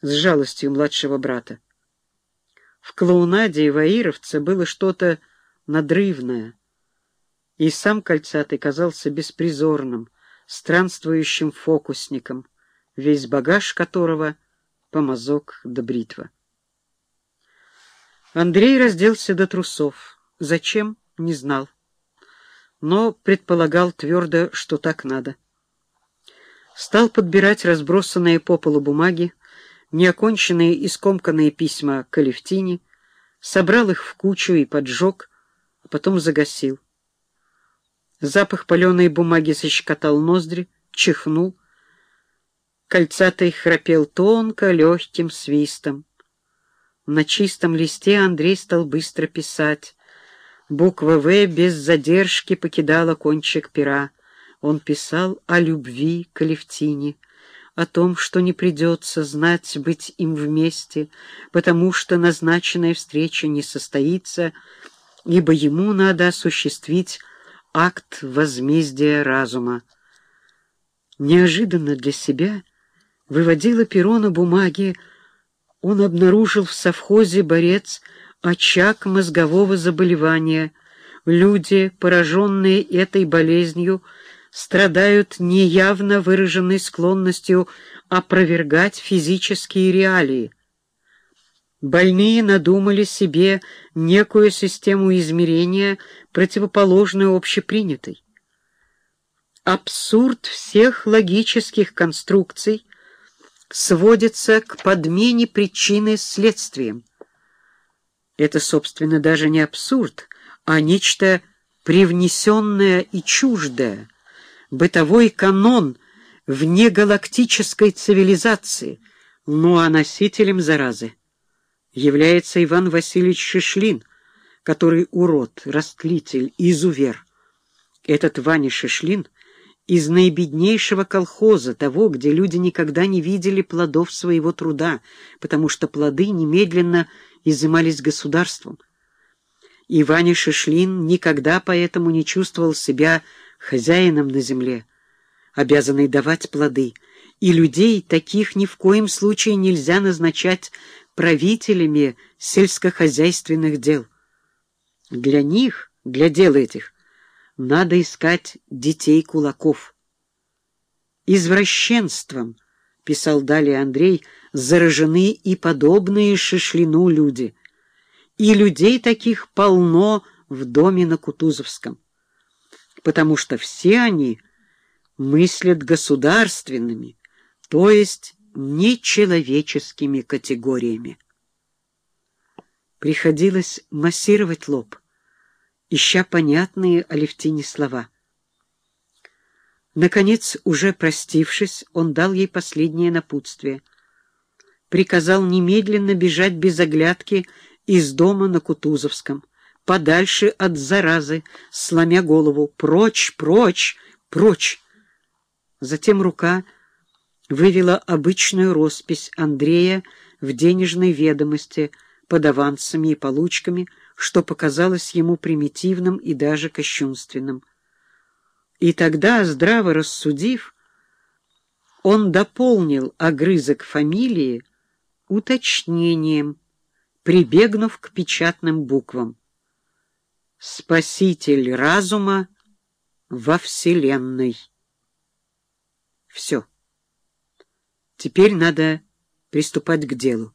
с жалостью младшего брата. В клоунаде и Ваировце было что-то надрывное, и сам Кольцатый казался беспризорным, странствующим фокусником, весь багаж которого — помазок до бритва. Андрей разделся до трусов. Зачем? Не знал. Но предполагал твердо, что так надо. Стал подбирать разбросанные по полу бумаги, неоконченные и скомканные письма к Алевтине, собрал их в кучу и поджег, а потом загасил. Запах паленой бумаги защекотал ноздри, чихнул. Кольцатый храпел тонко, легким свистом. На чистом листе Андрей стал быстро писать. Буква «В» без задержки покидала кончик пера. Он писал о любви к Алевтине, о том, что не придется знать быть им вместе, потому что назначенная встреча не состоится, ибо ему надо осуществить акт возмездия разума. Неожиданно для себя выводила перо на бумаге он обнаружил в совхозе борец очаг мозгового заболевания. Люди, пораженные этой болезнью, страдают неявно выраженной склонностью опровергать физические реалии. Больные надумали себе некую систему измерения, противоположную общепринятой. Абсурд всех логических конструкций сводится к подмене причины следствием. Это, собственно, даже не абсурд, а нечто привнесенное и чуждое, бытовой канон внегалактической цивилизации, ну а носителем заразы является Иван Васильевич Шишлин, который урод, растлитель, изувер. Этот Ваня Шишлин — из наибеднейшего колхоза, того, где люди никогда не видели плодов своего труда, потому что плоды немедленно изымались государством. И Ваня Шишлин никогда поэтому не чувствовал себя хозяином на земле, обязанный давать плоды, и людей таких ни в коем случае нельзя назначать правителями сельскохозяйственных дел. Для них, для дел этих, надо искать детей кулаков. Извращенством, писал далее Андрей, заражены и подобные Шишлину люди. И людей таких полно в доме на Кутузовском, потому что все они мыслят государственными, то есть нечеловеческими категориями. Приходилось массировать лоб ища понятные Алевтине слова. Наконец, уже простившись, он дал ей последнее напутствие. Приказал немедленно бежать без оглядки из дома на Кутузовском, подальше от заразы, сломя голову. «Прочь, прочь, прочь!» Затем рука вывела обычную роспись Андрея в денежной ведомости под авансами и получками, что показалось ему примитивным и даже кощунственным. И тогда, здраво рассудив, он дополнил огрызок фамилии уточнением, прибегнув к печатным буквам. «Спаситель разума во Вселенной». Все. Теперь надо приступать к делу.